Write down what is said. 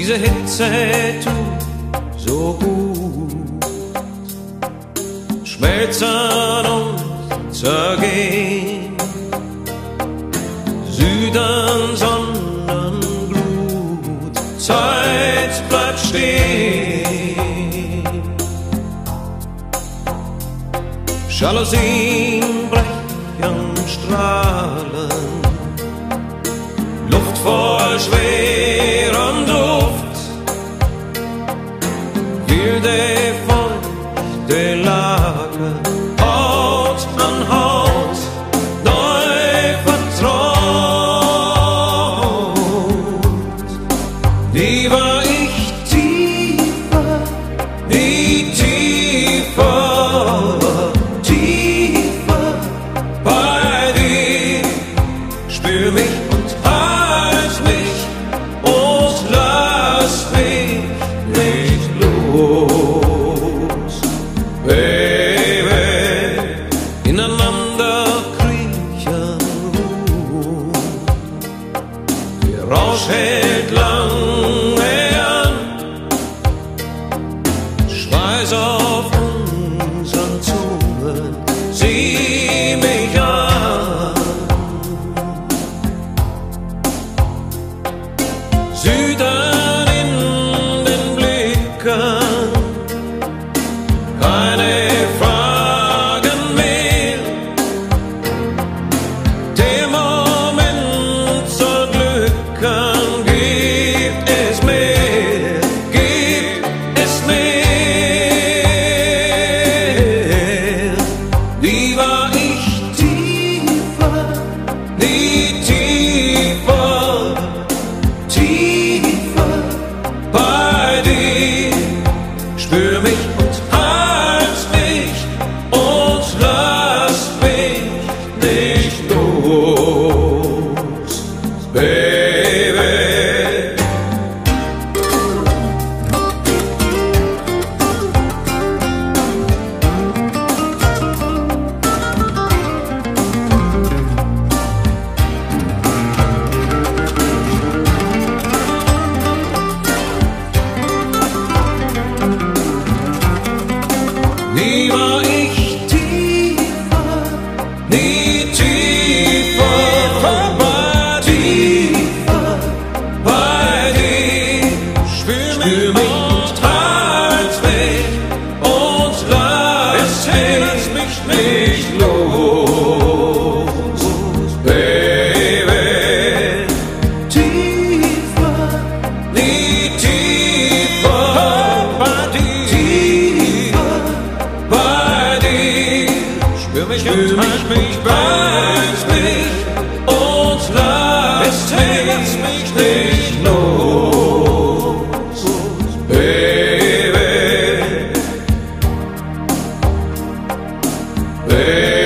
diese Hitze tut so gut. Schmelzen und zergehen, Süden, Sonnenglut, Zeit bleibt stehen. Jalousien brechen, strahlen, Luft voll Schweben. here they find daylight. Rausch hält lange an. Schweiß auf. war ich mich los, Baby. Tiefer, nie tiefer bei dir, tiefer bei dir. Spür mich, spür mich. Deus.